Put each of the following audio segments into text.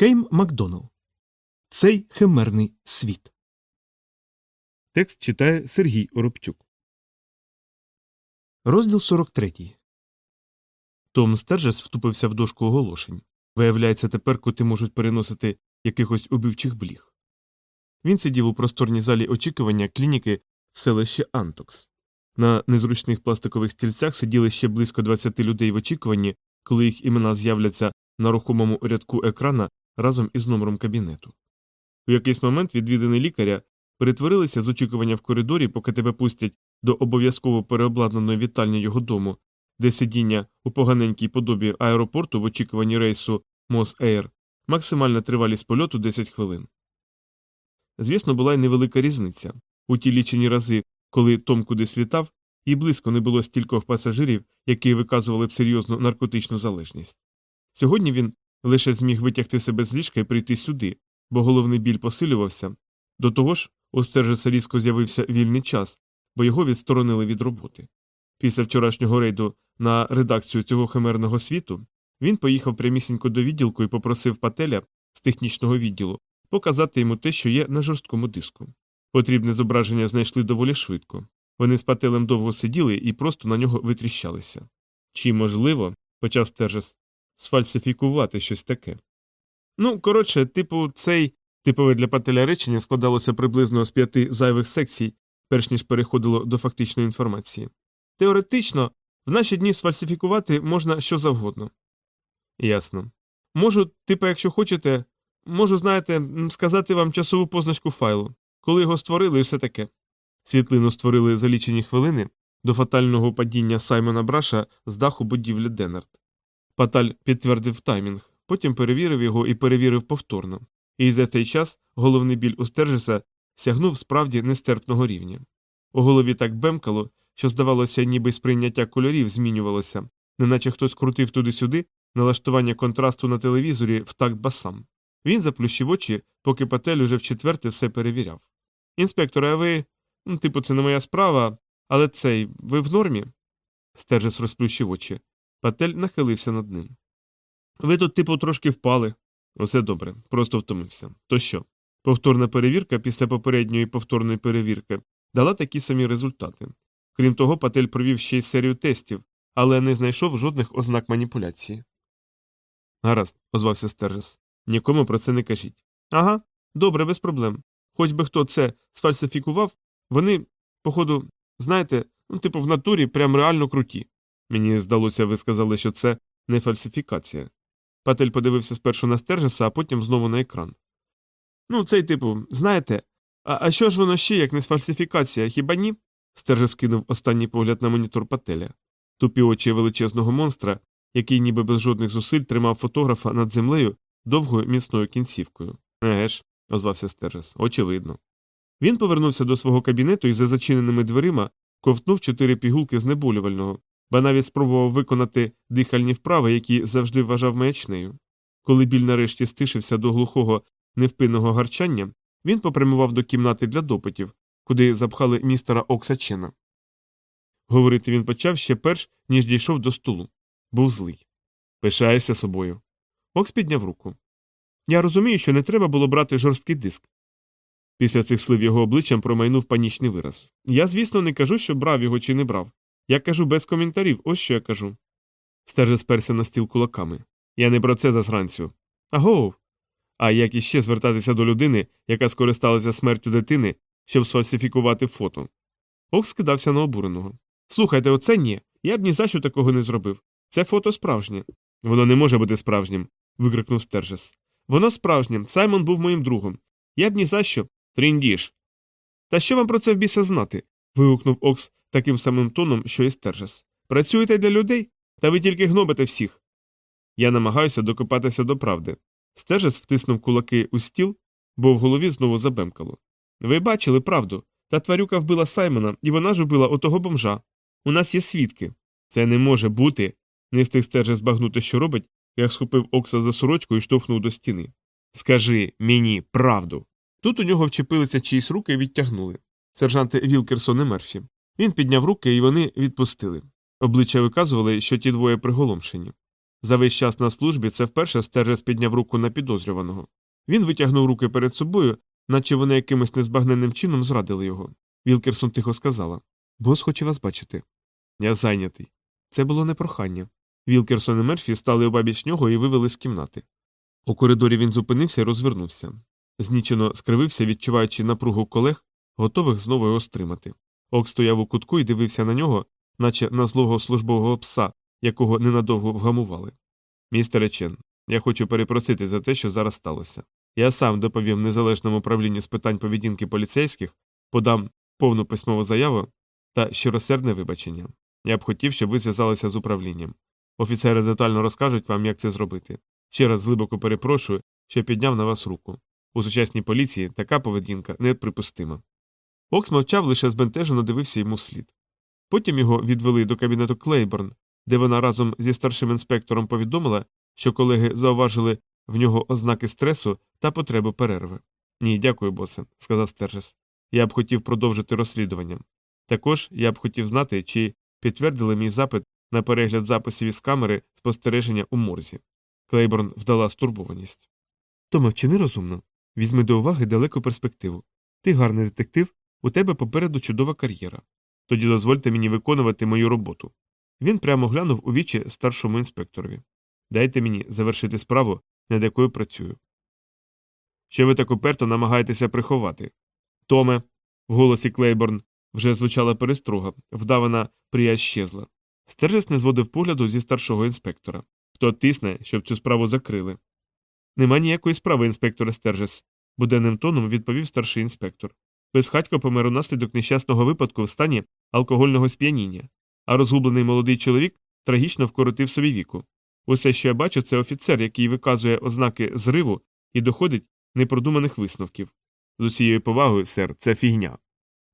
Кейм Макдоналл. Цей химерний світ. Текст читає Сергій Оробчук. Розділ 43. Том Стержес втупився в дошку оголошень. Виявляється, тепер коти можуть переносити якихось убивчих бліг. Він сидів у просторній залі очікування клініки в селищі Антокс. На незручних пластикових стільцях сиділи ще близько 20 людей в очікуванні, коли їх імена з'являться на рухомому рядку екрана разом із номером кабінету. У якийсь момент відвідини лікаря перетворилися з очікування в коридорі, поки тебе пустять до обов'язково переобладнаної вітальні його дому, де сидіння у поганенькій подобі аеропорту в очікуванні рейсу Мос Ейр, максимальна тривалість польоту 10 хвилин. Звісно, була й невелика різниця. У ті лічені рази, коли Том кудись літав, і близько не було стількох пасажирів, які виказували б серйозну наркотичну залежність. Сьогодні він лише зміг витягти себе з ліжка і прийти сюди, бо головний біль посилювався. До того ж, у Стержеса різко з'явився вільний час, бо його відсторонили від роботи. Після вчорашнього рейду на редакцію цього химерного світу він поїхав прямісінько до відділку і попросив пателя з технічного відділу показати йому те, що є на жорсткому диску. Потрібне зображення знайшли доволі швидко. Вони з пателем довго сиділи і просто на нього витріщалися. Чи можливо, почав Стержес, сфальсифікувати щось таке? Ну, коротше, типу, цей типове для пателя речення складалося приблизно з п'яти зайвих секцій, перш ніж переходило до фактичної інформації. Теоретично, в наші дні сфальсифікувати можна що завгодно. Ясно. Можу, типу, якщо хочете, можу, знаєте, сказати вам часову позначку файлу, коли його створили і все таке. Світлину створили за лічені хвилини до фатального падіння Саймона Браша з даху будівлі Деннерт. Паталь підтвердив таймінг, потім перевірив його і перевірив повторно. І за цей час головний біль у Стержеса сягнув справді нестерпного рівня. У голові так бемкало, що, здавалося, ніби сприйняття кольорів змінювалося, неначе хтось крутив туди-сюди налаштування контрасту на телевізорі в такт басам. Він заплющив очі, поки патель уже вчетверте все перевіряв. Інспекторе, а ви. Ну, типу, це не моя справа, але цей, ви в нормі? Стержес розплющив очі. Патель нахилився над ним. Ви тут, типу, трошки впали. Усе добре, просто втомився. То що? Повторна перевірка після попередньої повторної перевірки дала такі самі результати. Крім того, Патель провів ще й серію тестів, але не знайшов жодних ознак маніпуляції. Гаразд, озвався Стержес. Нікому про це не кажіть. Ага, добре, без проблем. Хоч би хто це сфальсифікував, вони, походу, знаєте, ну, типу, в натурі прям реально круті. Мені здалося, ви сказали, що це не фальсифікація. Патель подивився спершу на Стержеса, а потім знову на екран. Ну, цей типу, знаєте, а, а що ж воно ще, як не фальсифікація, хіба ні? Стержес кинув останній погляд на монітор Пателя. Тупі очі величезного монстра, який ніби без жодних зусиль тримав фотографа над землею довгою міцною кінцівкою. Еге ж, озвався Стержес, очевидно. Він повернувся до свого кабінету і за зачиненими дверима ковтнув чотири пігулки знеболювального, ба навіть спробував виконати дихальні вправи, які завжди вважав маячнею. Коли біль нарешті стишився до глухого невпинного гарчання, він попрямував до кімнати для допитів, куди запхали містера Окса Чена. Говорити він почав ще перш, ніж дійшов до столу. Був злий. Пишаєшся собою. Окс підняв руку. Я розумію, що не треба було брати жорсткий диск. Після цих слив його обличчям промайнув панічний вираз. Я, звісно, не кажу, що брав його чи не брав. Я кажу без коментарів, ось що я кажу. Стерже сперся на стіл кулаками. Я не про це засранцю. Агов. А як іще звертатися до людини, яка скористалася смертю дитини, щоб сфальсифікувати фото? Окс скидався на обуреного. Слухайте, оце ні. Я б ні за що такого не зробив. Це фото справжнє. Воно не може бути справжнім. викрикнув Стержес. Воно справжнє. Саймон був моїм другом. Я б ні за що. Тріндіш. Та що вам про це в біса знати? вигукнув Окс таким самим тоном, що і Стержес. Працюєте для людей? Та ви тільки гнобите всіх. Я намагаюся докопатися до правди. Стержес втиснув кулаки у стіл, бо в голові знову забемкало. Ви бачили правду. Та тварюка вбила Саймона, і вона ж убила отого бомжа. У нас є свідки. Це не може бути. Не встиг Стержес збагнути, що робить, як схопив Окса за сорочку і штовхнув до стіни. Скажи мені правду. Тут у нього вчепилися чиїсь руки і відтягнули. Сержанти Вілкерсон і Мерфі. Він підняв руки, і вони відпустили. Обличчя виказували, що ті двоє приголомшені. За весь час на службі це вперше Стержес підняв руку на підозрюваного. Він витягнув руки перед собою, наче вони якимось незбагненним чином зрадили його. Вілкерсон тихо сказала Бос хоче вас бачити. Я зайнятий. Це було не прохання. Вілкерсон і Мерфі стали обабіч нього і вивели з кімнати. У коридорі він зупинився і розвернувся. Знічено скривився, відчуваючи напругу колег, готових знову його стримати. Ок стояв у кутку і дивився на нього, наче на злого службового пса, якого ненадовго вгамували. Містере Чен, я хочу перепросити за те, що зараз сталося. Я сам доповів незалежному управлінню з питань поведінки поліцейських, подам повну письмову заяву та щиросердне вибачення. Я б хотів, щоб ви зв'язалися з управлінням. Офіцери детально розкажуть вам, як це зробити. Ще раз глибоко перепрошую, що підняв на вас руку. У сучасній поліції така поведінка неприпустима. Окс мовчав, лише збентежено дивився йому вслід. Потім його відвели до кабінету Клейборн, де вона разом зі старшим інспектором повідомила, що колеги зауважили в нього ознаки стресу та потреби перерви. Ні, дякую, босе, сказав Стержес. Я б хотів продовжити розслідування. Також я б хотів знати, чи підтвердили мій запит на перегляд записів із камери спостереження у морзі. Клейборн вдала стурбованість. Тома, вчини розумно. Візьми до уваги далеку перспективу. Ти гарний детектив, у тебе попереду чудова кар'єра. Тоді дозвольте мені виконувати мою роботу. Він прямо глянув у вічі старшому інспекторові. Дайте мені завершити справу, над якою працюю. Що ви так уперто намагаєтеся приховати? Томе. В голосі Клейборн вже звучала перестрога, вдавана приязнь щезла. Стержес не зводив погляду зі старшого інспектора. Хто тисне, щоб цю справу закрили? Нема ніякої справи, інспектора Стержес, буденним тоном відповів старший інспектор. Безхатько помер унаслідок нещасного випадку в стані алкогольного сп'яніння, а розгублений молодий чоловік трагічно вкоротив собі віку. Усе, що я бачу, це офіцер, який виказує ознаки зриву і доходить непродуманих висновків. З усією повагою, сер, це фігня.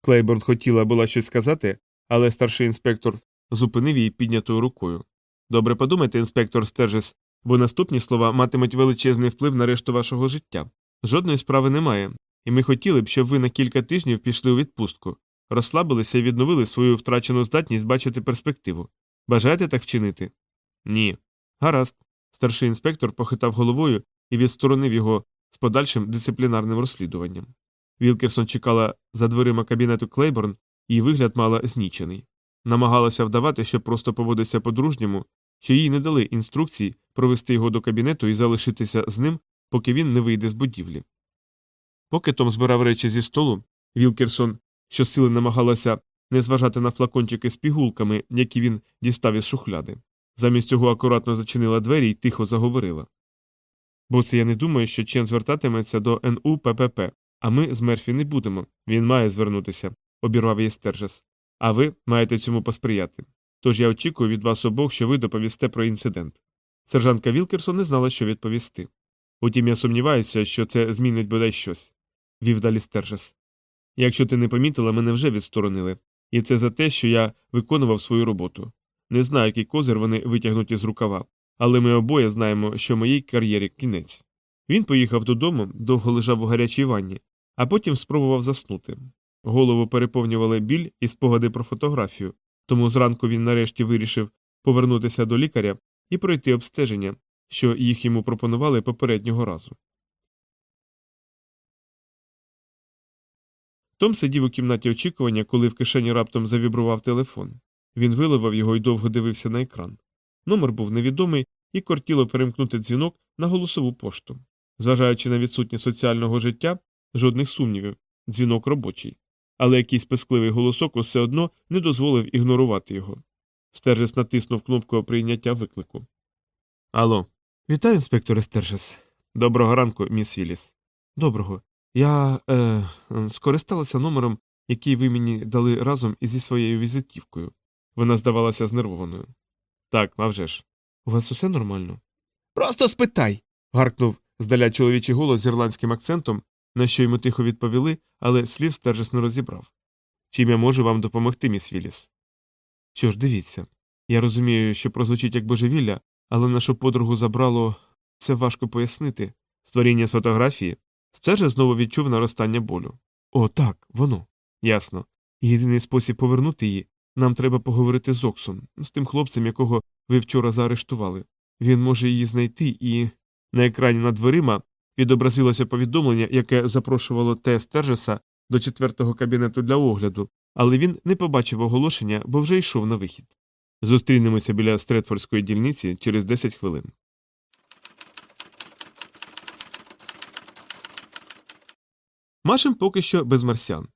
Клейборн хотіла була щось сказати, але старший інспектор зупинив її піднятою рукою. Добре подумайте, інспектор Стержес, бо наступні слова матимуть величезний вплив на решту вашого життя. Жодної справи немає, і ми хотіли б, щоб ви на кілька тижнів пішли у відпустку, розслабилися і відновили свою втрачену здатність бачити перспективу. Бажаєте так вчинити? Ні. Гаразд. Старший інспектор похитав головою і відсторонив його з подальшим дисциплінарним розслідуванням. Вілкерсон чекала за дверима кабінету Клейборн, і вигляд мала знічений. Намагалася вдавати, що просто поводиться по-дружньому, що їй не дали інструкцій провести його до кабінету і залишитися з ним, поки він не вийде з будівлі. Поки Том збирав речі зі столу, Вілкерсон щосили намагалася не зважати на флакончики з пігулками, які він дістав із шухляди. Замість цього акуратно зачинила двері і тихо заговорила. Босе, я не думаю, що Чен звертатиметься до НУ ППП, а ми з Мерфі не будемо. Він має звернутися, обірвав її Стержес. А ви маєте цьому посприяти. Тож я очікую від вас обох, що ви доповісте про інцидент. Сержантка Вілкерсон не знала, що відповісти. Утім, я сумніваюся, що це змінить бодай щось, вів далі Стержес. Якщо ти не помітила, мене вже відсторонили, і це за те, що я виконував свою роботу. Не знаю, який козир вони витягнуть із рукава, але ми обоє знаємо, що моїй кар'єрі кінець. Він поїхав додому, довго лежав у гарячій ванні, а потім спробував заснути. Голову переповнювали біль і спогади про фотографію, тому зранку він нарешті вирішив повернутися до лікаря і пройти обстеження, що їх йому пропонували попереднього разу. Том сидів у кімнаті очікування, коли в кишені раптом завібрував телефон. Він виливав його і довго дивився на екран. Номер був невідомий і кортіло перемкнути дзвінок на голосову пошту. Зважаючи на відсутність соціального життя, жодних сумнівів, дзвінок робочий. Але якийсь пескливий голосок усе одно не дозволив ігнорувати його. Стержес натиснув кнопку прийняття виклику. Алло. Вітаю, інспекторе Стержес. Доброго ранку, міс Віліс. Доброго. Я е, скористалася номером, який ви мені дали разом зі своєю візитівкою. Вона здавалася знервованою. Так, авжеж. У вас усе нормально? Просто спитай. гаркнув здаля чоловічий голос з ірландським акцентом, на що йому тихо відповіли, але слів Стержес не розібрав. Чим я можу вам допомогти, міс Віліс? Що ж, дивіться. Я розумію, що прозвучить як божевілля, але нашу подругу забрало це важко пояснити. Створіння з фотографії Стержес знову відчув наростання болю. О, так, воно. Ясно. Єдиний спосіб повернути її нам треба поговорити з Оксом, з тим хлопцем, якого ви вчора заарештували. Він може її знайти, і. На екрані над дверима відобразилося повідомлення, яке запрошувало Те Стержеса до четвертого кабінету для огляду, але він не побачив оголошення, бо вже йшов на вихід. Зустрінемося біля Стретфордської дільниці через 10 хвилин. Машем поки що без марсіан.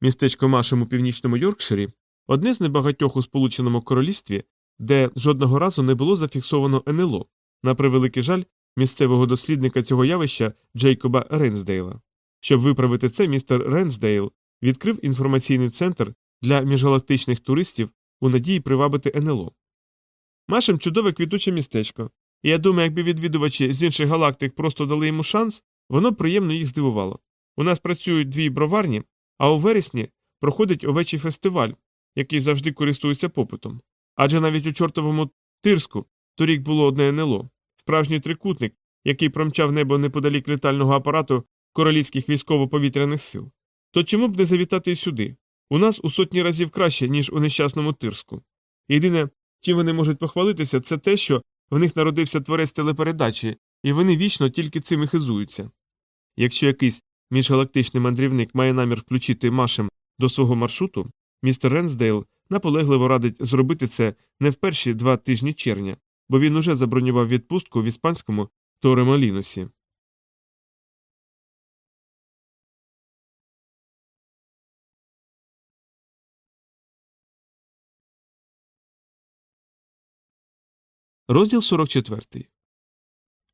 Містечко Машем у північному Йоркширі одне з небагатьох у Сполученому Королівстві, де жодного разу не було зафіксовано НЛО, на превеликий жаль, місцевого дослідника цього явища Джейкоба Рейнсдейла. Щоб виправити це, містер Рейнсдейл відкрив інформаційний центр для міжгалактичних туристів у надії привабити НЛО. Машем чудове квітуче містечко, і я думаю, якби відвідувачі з інших галактик просто дали йому шанс, воно приємно їх здивувало. У нас працюють дві броварні, а у вересні проходить овечий фестиваль, який завжди користується попитом. Адже навіть у чортовому тирску торік було одне НЛО, справжній трикутник, який промчав небо неподалік літального апарату королівських військово-повітряних сил. То чому б не завітати й сюди? У нас у сотні разів краще, ніж у нещасному тирску. Єдине, чим вони можуть похвалитися, це те, що в них народився творець телепередачі, і вони вічно тільки цим і хизуються. Якщо якийсь міжгалактичний мандрівник має намір включити Машем до свого маршруту, містер Ренсдейл наполегливо радить зробити це не в перші два тижні червня, бо він уже забронював відпустку в іспанському Торемоліносі. Розділ 44.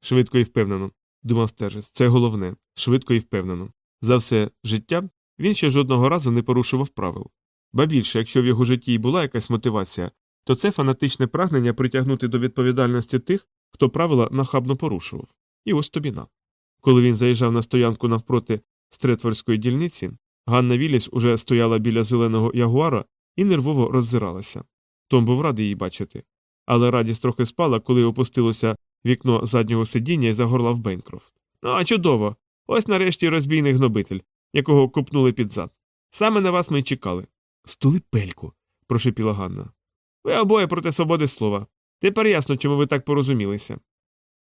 Швидко і впевнено, думав Стержес. Це головне. Швидко і впевнено. За все життя він ще жодного разу не порушував правил. Ба більше, якщо в його житті й була якась мотивація, то це фанатичне прагнення притягнути до відповідальності тих, хто правила нахабно порушував. І ось тобі на. Коли він заїжджав на стоянку навпроти Стретфордської дільниці, Ганна Віліс уже стояла біля зеленого ягуара і нервово роззиралася. Том був радий її бачити. Але радість трохи спала, коли опустилося вікно заднього сидіння і загорлав Бенкрофт. Ну, а чудово! Ось нарешті розбійний гнобитель, якого копнули під зад. Саме на вас ми й чекали. Стули пельку, прошепіла Ганна. Ви обоє проти свободи слова. Тепер ясно, чому ви так порозумілися.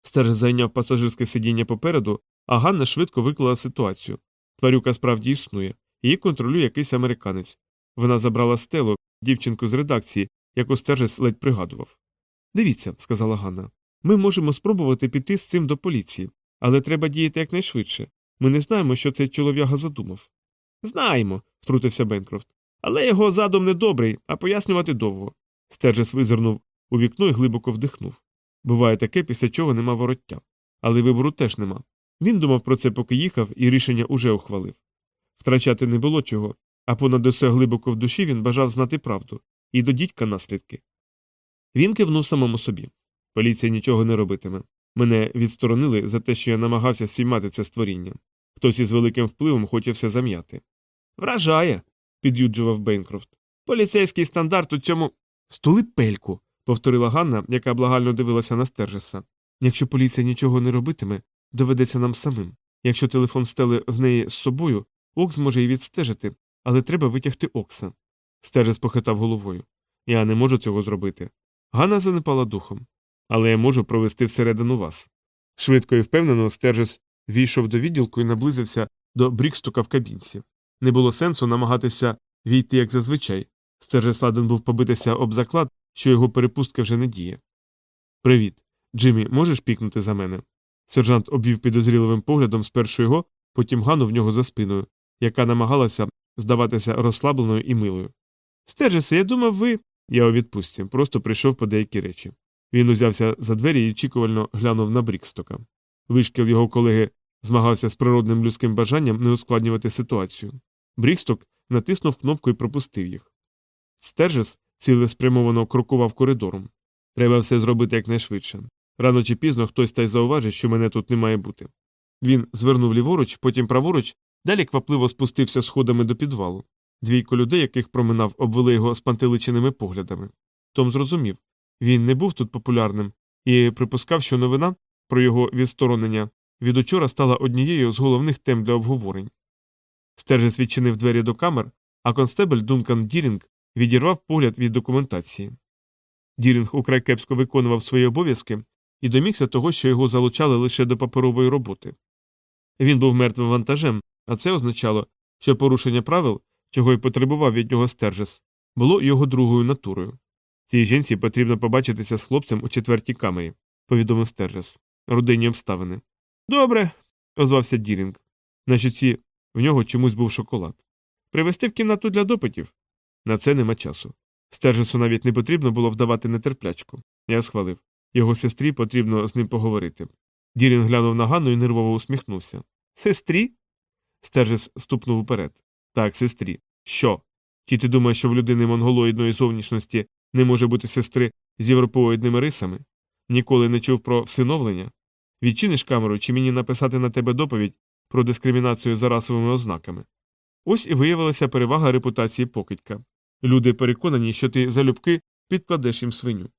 Стерж зайняв пасажирське сидіння попереду, а Ганна швидко виклала ситуацію. Тварюка справді існує, її контролює якийсь американець. Вона забрала стелу, дівчинку з редакції, яку Стержес ледь пригадував. Дивіться, сказала Ганна, ми можемо спробувати піти з цим до поліції, але треба діяти якнайшвидше. Ми не знаємо, що цей чолов'яга задумав. Знаємо, втрутився Бенкрофт. Але його задум не добрий, а пояснювати довго. Стержес визирнув у вікно і глибоко вдихнув. Буває таке, після чого нема вороття. Але вибору теж нема. Він думав про це, поки їхав, і рішення уже ухвалив. Втрачати не було чого, а понад усе глибоко в душі він бажав знати правду і до дідька наслідки. Він кивнув самому собі. Поліція нічого не робитиме. Мене відсторонили за те, що я намагався спіймати це створіння. Хтось із великим впливом хоче все зам'яти. Вражає, під'юджував Бейнкрофт. Поліцейський стандарт у цьому. Стули пельку, повторила Ганна, яка благально дивилася на Стержеса. Якщо поліція нічого не робитиме, доведеться нам самим. Якщо телефон стели в неї з собою, Окс може й відстежити, але треба витягти Окса. Стержес похитав головою. Я не можу цього зробити. Ганна занепала духом. Але я можу провести всередину вас. Швидко і впевнено, Стержес війшов до відділку і наблизився до Брікстука в кабінці. Не було сенсу намагатися війти, як зазвичай. Стержес ладен був побитися об заклад, що його перепустка вже не діє. Привіт. Джиммі, можеш пікнути за мене? Сержант обвів підозріливим поглядом спершу його, потім Гану в нього за спиною, яка намагалася здаватися розслабленою і милою. Стержесе, я думав, ви. Я у відпустці, просто прийшов по деякі речі. Він узявся за двері і очікувально глянув на Брікстока. Вишкіл його колеги змагався з природним людським бажанням не ускладнювати ситуацію. Бріксток натиснув кнопку і пропустив їх. Стержес цілеспрямовано крокував коридором. Треба все зробити якнайшвидше. Рано чи пізно хтось та й зауважить, що мене тут не має бути. Він звернув ліворуч, потім праворуч, далі квапливо спустився сходами до підвалу. Двійко людей, яких проминав, обвели його спантеличеними поглядами. Том зрозумів він не був тут популярним і припускав, що новина про його відсторонення від учора стала однією з головних тем для обговорень. Стержес відчинив двері до камер, а констебель Дункан Дірінг відірвав погляд від документації. Дірінг украй кепсько виконував свої обов'язки, і домігся того, що його залучали лише до паперової роботи. Він був мертвим вантажем, а це означало, що порушення правил, чого й потребував від нього Стержес, було його другою натурою. Цій жінці потрібно побачитися з хлопцем у четвертій камері, повідомив Стержес. Родинні обставини. Добре, озвався Дірінг. На щоці в нього чомусь був шоколад. Привезти в кімнату для допитів. На це нема часу. Стержесу навіть не потрібно було вдавати нетерплячку. Я схвалив. Його сестрі потрібно з ним поговорити. Дірінг глянув на Ганну і нервово усміхнувся. Сестрі? Стержес ступнув уперед. Так, сестрі. Що? Чи ти думаєш, що в людини монголоїдної зовнішності не може бути сестри з європоїдними рисами? Ніколи не чув про всиновлення? Відчиниш камеру, чи мені написати на тебе доповідь про дискримінацію за расовими ознаками? Ось і виявилася перевага репутації покидька. Люди переконані, що ти залюбки підкладеш їм свиню.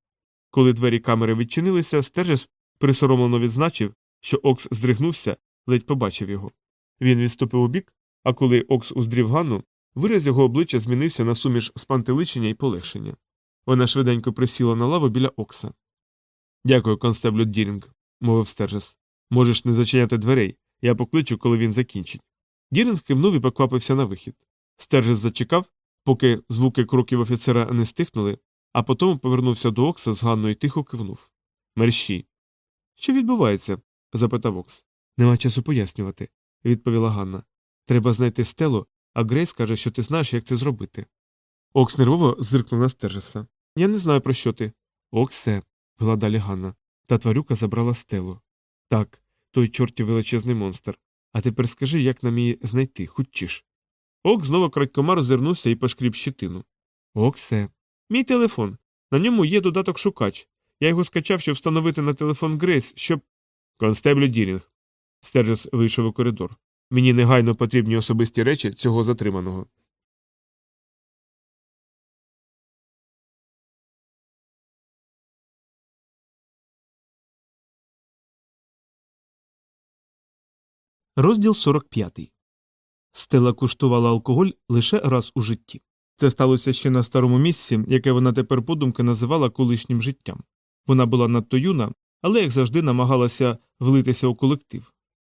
Коли двері камери відчинилися, Стержес присоромлено відзначив, що Окс здригнувся, ледь побачив його. Він відступив убік, а коли Окс уздрів Ганну, вираз його обличчя змінився на суміш спантеличення і полегшення. Вона швиденько присіла на лаву біля Окса. Дякую, констеблю Дірінг, мовив Стержес. Можеш не зачиняти дверей, я покличу, коли він закінчить. Дірінг кивнув і поквапився на вихід. Стержес зачекав, поки звуки кроків офіцера не стихнули, а потім повернувся до Окса з Ганною тихо кивнув. Мерщій. Що відбувається? запитав Окс. Нема часу пояснювати, відповіла Ганна. Треба знайти стелу, а Грейс каже, що ти знаєш, як це зробити. Окс нервово зиркнув на Стержеса. Я не знаю, про що ти. Оксе, вела далі Ганна. Та тварюка забрала стелу. Так, той чортів величезний монстр. А тепер скажи, як нам її знайти, хутчіш. Ок знову крадькома розвернувся і пошкріб щитину. Оксе. Мій телефон. На ньому є додаток шукач. Я його скачав, щоб встановити на телефон Грейс, щоб. Констеблю Дірінг. Стержес вийшов у коридор. Мені негайно потрібні особисті речі цього затриманого. Розділ 45. Стела куштувала алкоголь лише раз у житті. Це сталося ще на старому місці, яке вона тепер подумки називала колишнім життям. Вона була надто юна, але, як завжди, намагалася влитися у колектив.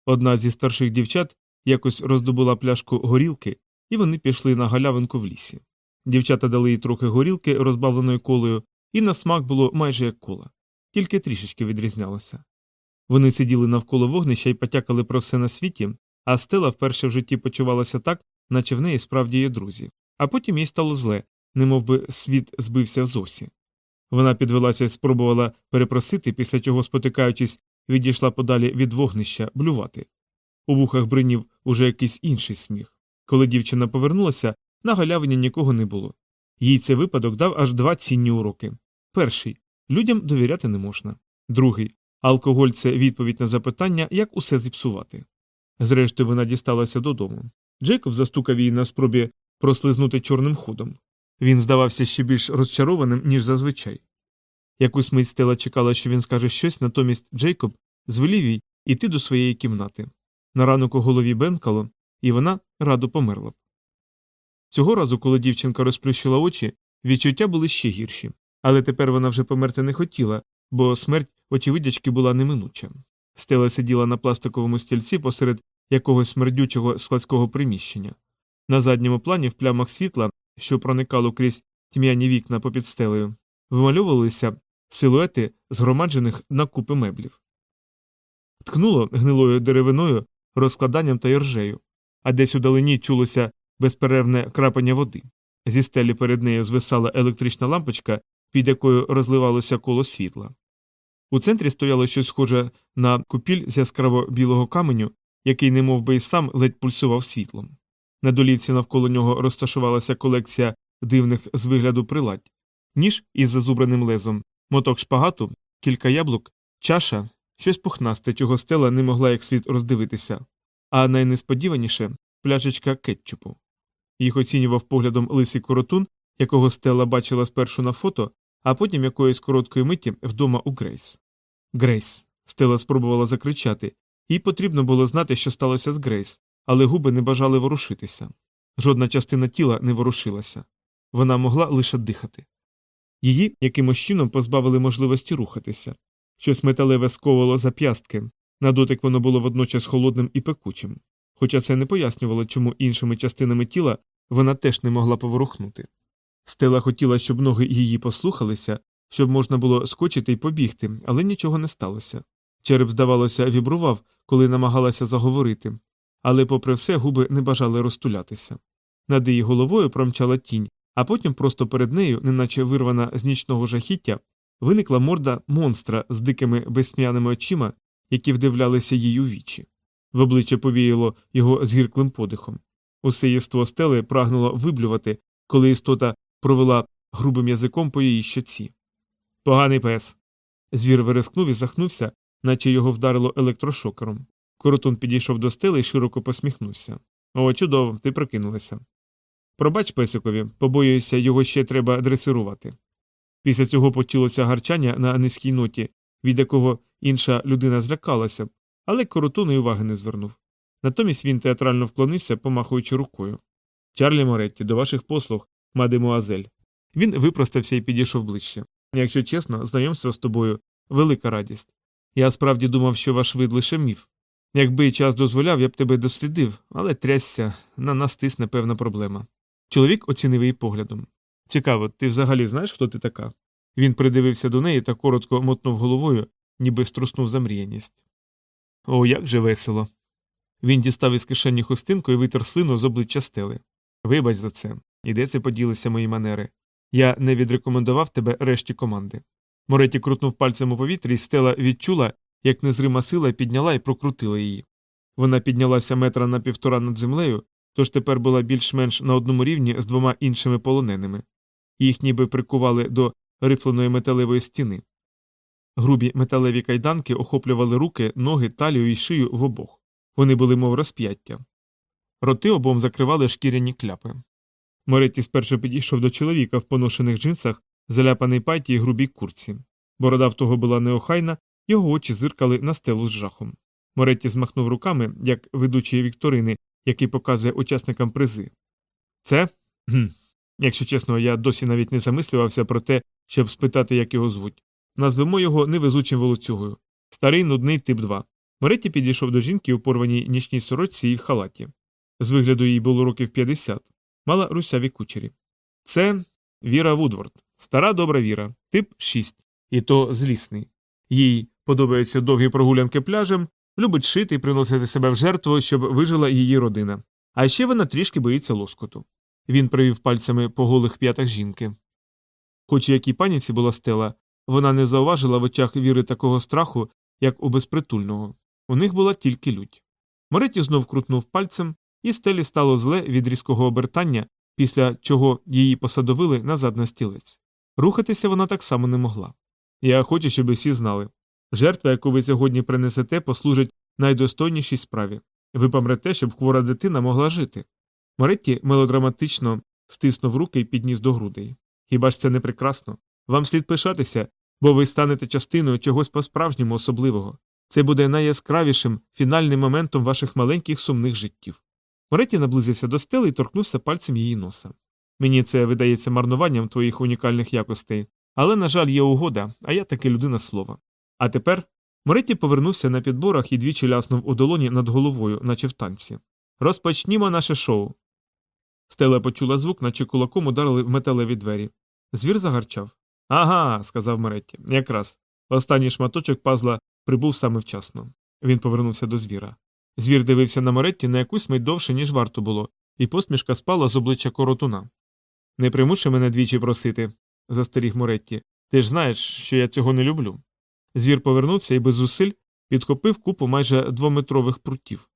Одна зі старших дівчат якось роздобула пляшку горілки, і вони пішли на галявинку в лісі. Дівчата дали їй трохи горілки, розбавленої колою, і на смак було майже як кола, тільки трішечки відрізнялося. Вони сиділи навколо вогнища і потякали про все на світі, а стела вперше в житті почувалася так, наче в неї справді є друзі. А потім їй стало зле, немов би світ збився з осі. Вона підвелася і спробувала перепросити, після чого, спотикаючись, відійшла подалі від вогнища блювати. У вухах бринів уже якийсь інший сміх. Коли дівчина повернулася, на галявині нікого не було. Їй цей випадок дав аж два цінні уроки. Перший людям довіряти не можна. Другий алкоголь це відповідь на запитання, як усе зіпсувати. Зрештою, вона дісталася додому. Джейкоб застукав її на спробі прослизнути чорним ходом. Він здавався ще більш розчарованим, ніж зазвичай. Якусь мить стела чекала, що він скаже щось, натомість Джейкоб звелів їй іти до своєї кімнати. На ранок у голові бенкало, і вона радо померла. Цього разу, коли дівчинка розплющила очі, відчуття були ще гірші, але тепер вона вже померти не хотіла, бо смерть, очевидячки, була неминуча. Стела сиділа на пластиковому стільці посеред якогось смердючого складського приміщення. На задньому плані, в плямах світла, що проникало крізь тьмяні вікна попід стелею, вимальовувалися силуети згромаджених на купи меблів. Ткнуло гнилою деревиною, розкладанням та іржею, а десь у далині чулося безперервне крапання води. Зі стелі перед нею звисала електрична лампочка, під якою розливалося коло світла. У центрі стояло щось схоже на купіль з яскраво білого каменю, який немов би сам ледь пульсував світлом. На долівці навколо нього розташувалася колекція дивних з вигляду приладь, ніж із зазубраним лезом, моток шпагату, кілька яблук, чаша, щось пухнасте, чого стела не могла як слід роздивитися, а найнесподіваніше пляшечка кетчупу. Їх оцінював поглядом лисий коротун, якого стела бачила спершу на фото, а потім якоїсь короткої миті вдома у Грейс. Грейс. Стела спробувала закричати, їй потрібно було знати, що сталося з Грейс, але губи не бажали ворушитися. Жодна частина тіла не ворушилася. Вона могла лише дихати. Її якимось чином позбавили можливості рухатися. Щось металеве сковувало зап'ястки. На дотик воно було водночас холодним і пекучим. Хоча це не пояснювало, чому іншими частинами тіла вона теж не могла поворухнути. Стела хотіла, щоб ноги її послухалися, щоб можна було скочити і побігти, але нічого не сталося. Череп, здавалося, вібрував, коли намагалася заговорити, але, попри все, губи не бажали розтулятися. Над її головою промчала тінь, а потім просто перед нею, неначе вирвана з нічного жахіття, виникла морда монстра з дикими безсм'яними очима, які вдивлялися їй у вічі. В обличчя повіяло його згірклим подихом. Усе єство стели прагнуло виблювати, коли істота провела грубим язиком по її щоці. Поганий пес. Звір верескнув і захнувся, наче його вдарило електрошокером. Коротун підійшов до стели і широко посміхнувся. О, чудово, ти прокинулася. Пробач песикові, побоююся, його ще треба дресирувати. Після цього почулося гарчання на низькій ноті, від якого інша людина злякалася, але коротун і уваги не звернув. Натомість він театрально вклонився, помахуючи рукою. Чарлі Моретті, до ваших послуг, мадемуазель. Він випростався і підійшов ближче. Якщо чесно, знайомство з тобою велика радість. Я справді думав, що ваш вид лише міф. Якби час дозволяв, я б тебе дослідив, але трясся, на нас тисне певна проблема. Чоловік оцінив її поглядом. Цікаво, ти взагалі знаєш, хто ти така? Він придивився до неї та коротко мотнув головою, ніби струснув замріяність. О, як же весело. Він дістав із кишені хустинку і витер слину з обличчя стели. Вибач за це, і де це поділися мої манери. Я не відрекомендував тебе решті команди. Мореті крутнув пальцем у повітрі, і стела відчула, як незрима сила підняла і прокрутила її. Вона піднялася метра на півтора над землею, тож тепер була більш-менш на одному рівні з двома іншими полоненими. Їх ніби прикували до рифленої металевої стіни. Грубі металеві кайданки охоплювали руки, ноги, талію і шию в обох. Вони були, мов розп'яття. Роти обом закривали шкіряні кляпи. Моретті спершу підійшов до чоловіка в поношених джинсах, заляпаний пайті і грубій курці. Борода в того була неохайна, його очі зиркали на стелу з жахом. Моретті змахнув руками, як ведучий вікторини, який показує учасникам призи. Це. Якщо чесно, я досі навіть не замислювався про те, щоб спитати, як його звуть. Назвемо його невезучим волоцюгою. Старий нудний тип 2. Моретті підійшов до жінки у порваній нічній сорочці і халаті. З вигляду їй було років 50. Мала русяві кучері. Це Віра Вудворд. Стара добра віра, тип 6. І то злісний. Їй подобаються довгі прогулянки пляжем, любить шити і приносити себе в жертву, щоб вижила її родина. А ще вона трішки боїться лоскоту. Він привів пальцями по голих п'ятах жінки. Хоч у якій паніці була стела, вона не зауважила в очах віри такого страху, як у безпритульного. У них була тільки лють. Моретті знов крутнув пальцем, і стелі стало зле від різкого обертання, після чого її посадовили назад на стілець. Рухатися вона так само не могла. Я хочу, щоб усі знали. Жертва, яку ви сьогодні принесете, послужить найдостойнішій справі. Ви помрете, щоб хвора дитина могла жити. Моретті мелодраматично стиснув руки і підніс до грудей. Хіба ж це не прекрасно? Вам слід пишатися, бо ви станете частиною чогось по-справжньому особливого. Це буде найяскравішим фінальним моментом ваших маленьких сумних життів. Моретті наблизився до стели і торкнувся пальцем її носа. Мені це видається марнуванням твоїх унікальних якостей, але, на жаль, є угода, а я таки людина слова. А тепер Моретті повернувся на підборах і двічі ляснув у долоні над головою, наче в танці. Розпочнімо наше шоу. Стела почула звук, наче кулаком ударили в металеві двері. Звір загарчав. Ага, сказав Моретті. Якраз. Останній шматочок пазла прибув саме вчасно. Він повернувся до звіра. Звір дивився на Моретті на якусь мить довше, ніж варто було, і посмішка спала з обличчя коротуна. Не примушуй мене двічі просити, застеріг Моретті. Ти ж знаєш, що я цього не люблю. Звір повернувся і без зусиль підхопив купу майже двометрових прутів.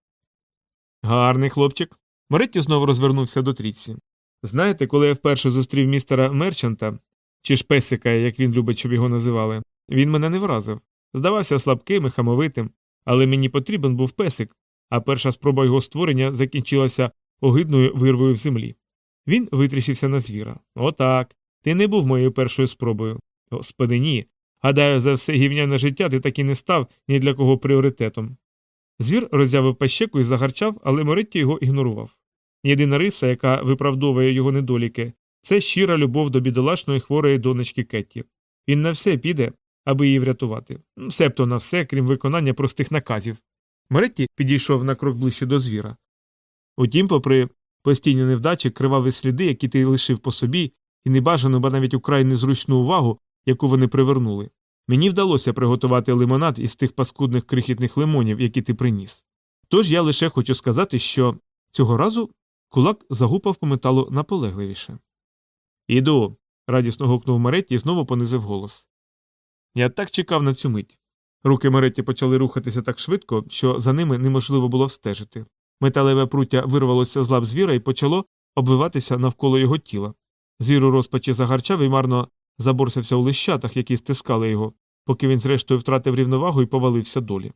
Гарний хлопчик. Моретті знову розвернувся до трійці. Знаєте, коли я вперше зустрів містера Мерчанта, чи ж песика, як він любить, щоб його називали, він мене не вразив. Здавався слабким і хамовитим, але мені потрібен був песик, а перша спроба його створення закінчилася огидною вирвою в землі. Він витріщився на звіра. Отак. Ти не був моєю першою спробою. Господи, ні. Гадаю, за все гівняне життя ти так і не став ні для кого пріоритетом. Звір роззявив пащеку і загарчав, але Моретті його ігнорував. Єдина риса, яка виправдовує його недоліки, це щира любов до бідолашної хворої донечки Кетті. Він на все піде, аби її врятувати. Себто на все, крім виконання простих наказів. Моретті підійшов на крок ближче до звіра. Утім, попри постійні невдачі, криваві сліди, які ти лишив по собі, і небажану, ба навіть украй незручну увагу, яку вони привернули. Мені вдалося приготувати лимонад із тих паскудних крихітних лимонів, які ти приніс. Тож я лише хочу сказати, що цього разу кулак загупав по металу наполегливіше. Іду. радісно гукнув Маретті і знову понизив голос. Я так чекав на цю мить. Руки Маретті почали рухатися так швидко, що за ними неможливо було встежити. Металеве пруття вирвалося з лап звіра і почало обвиватися навколо його тіла. Звір у розпачі загарчав і марно заборсився у лищатах, які стискали його, поки він зрештою втратив рівновагу і повалився долі.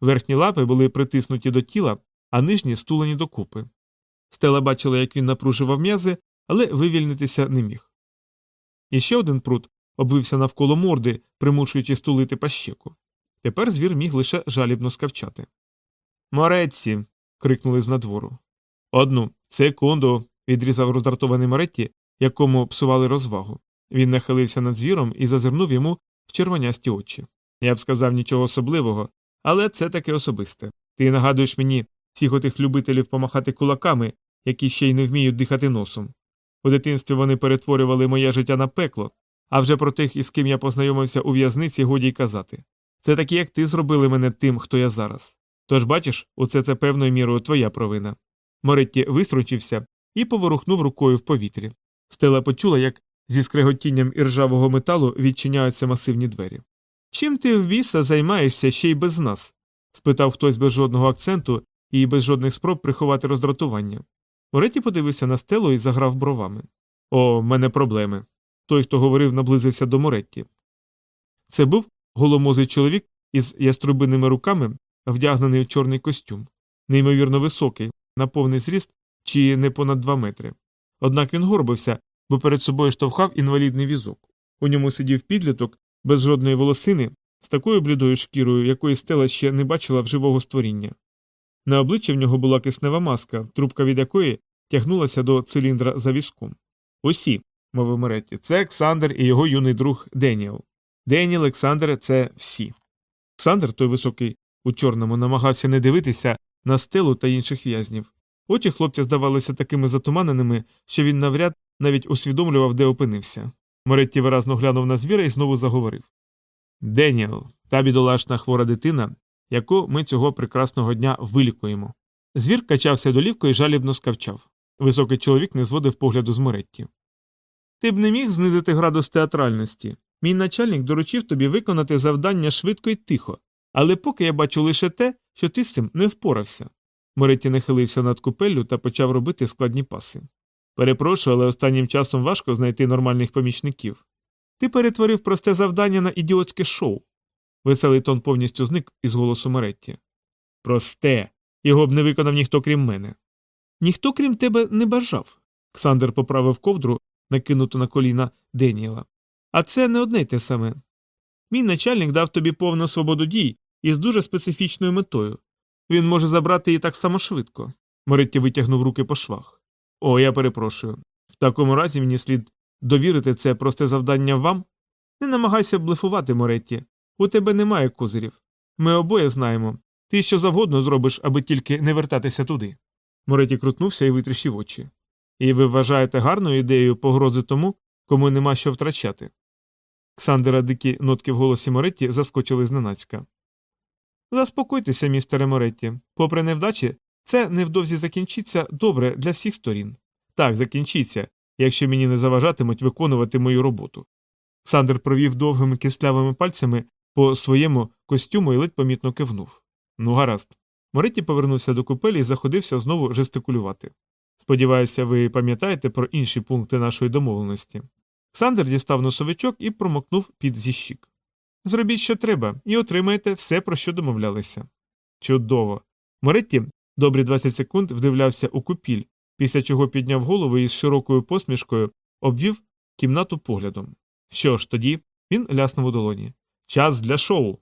Верхні лапи були притиснуті до тіла, а нижні стулені докупи. Стела бачила, як він напружував м'язи, але вивільнитися не міг. І ще один прут обвився навколо морди, примушуючи стулити пащеку. Тепер звір міг лише жалібно скавчати. Мореці. крикнули з надвору. Одну секунду. відрізав роздратований Моретті, якому псували розвагу. Він нахилився над звіром і зазирнув йому в червонясті очі. Я б сказав нічого особливого, але це таке особисте. Ти нагадуєш мені всіх отих любителів помахати кулаками, які ще й не вміють дихати носом. У дитинстві вони перетворювали моє життя на пекло, а вже про тих, із ким я познайомився у в'язниці, годі й казати. Це такі, як ти зробили мене тим, хто я зараз. Тож, бачиш, усе це певною мірою твоя провина. Моретті виструнчився і поворухнув рукою в повітрі. Стела почула, як зі скреготінням іржавого металу відчиняються масивні двері. Чим ти в біса займаєшся ще й без нас? спитав хтось без жодного акценту і без жодних спроб приховати роздратування. Моретті подивився на стелу і заграв бровами. О, в мене проблеми. Той, хто говорив, наблизився до Моретті. Це був голомозий чоловік із яструбиними руками, вдягнений у чорний костюм, неймовірно високий, на повний зріст чи не понад два метри. Однак він горбився, бо перед собою штовхав інвалідний візок. У ньому сидів підліток без жодної волосини, з такою блідою шкірою, якої стела ще не бачила в живого створіння. На обличчі в нього була киснева маска, трубка від якої тягнулася до циліндра за візком. Усі, мовив Моретті, це Олександр і його юний друг Деніел. Деніел, Олександр це всі. Олександр, той високий у чорному, намагався не дивитися на стелу та інших в'язнів. Очі хлопця здавалися такими затуманеними, що він навряд навіть усвідомлював, де опинився. Моретті виразно глянув на звіра і знову заговорив Деніел, та бідолашна хвора дитина, яку ми цього прекрасного дня вилікуємо. Звір качався долівкою і жалібно скавчав. Високий чоловік не зводив погляду з Моретті. Ти б не міг знизити градус театральності. Мій начальник доручив тобі виконати завдання швидко і тихо, але поки я бачу лише те, що ти з цим не впорався. Моретті нахилився над купеллю та почав робити складні паси. Перепрошую, але останнім часом важко знайти нормальних помічників. Ти перетворив просте завдання на ідіотське шоу. Веселий тон повністю зник із голосу Моретті. Просте. Його б не виконав ніхто крім мене. Ніхто крім тебе не бажав. Ксандер поправив ковдру, накинуту на коліна Деніела. А це не одне й те саме. Мій начальник дав тобі повну свободу дій із дуже специфічною метою. Він може забрати її так само швидко. Моретті витягнув руки по швах. О, я перепрошую. В такому разі мені слід довірити це просте завдання вам. Не намагайся блефувати, Моретті. У тебе немає козирів. Ми обоє знаємо. Ти що завгодно зробиш, аби тільки не вертатися туди. Моретті крутнувся і витріщив очі. І ви вважаєте гарною ідеєю погрози тому, кому нема що втрачати. Ксандера дикі нотки в голосі Моретті заскочили зненацька. Заспокойтеся, містере Моретті. Попри невдачі, це невдовзі закінчиться добре для всіх сторін. Так, закінчиться, якщо мені не заважатимуть виконувати мою роботу. Сандер провів довгими кислявими пальцями по своєму костюму і ледь помітно кивнув. Ну, гаразд. Моретті повернувся до купелі і заходився знову жестикулювати. Сподіваюся, ви пам'ятаєте про інші пункти нашої домовленості. Сандер дістав носовичок і промокнув під зі щік. Зробіть, що треба, і отримаєте все, про що домовлялися. Чудово. Моретті добрі 20 секунд вдивлявся у купіль, після чого підняв голову і з широкою посмішкою обвів кімнату поглядом. Що ж тоді, він ляснув у долоні. Час для шоу.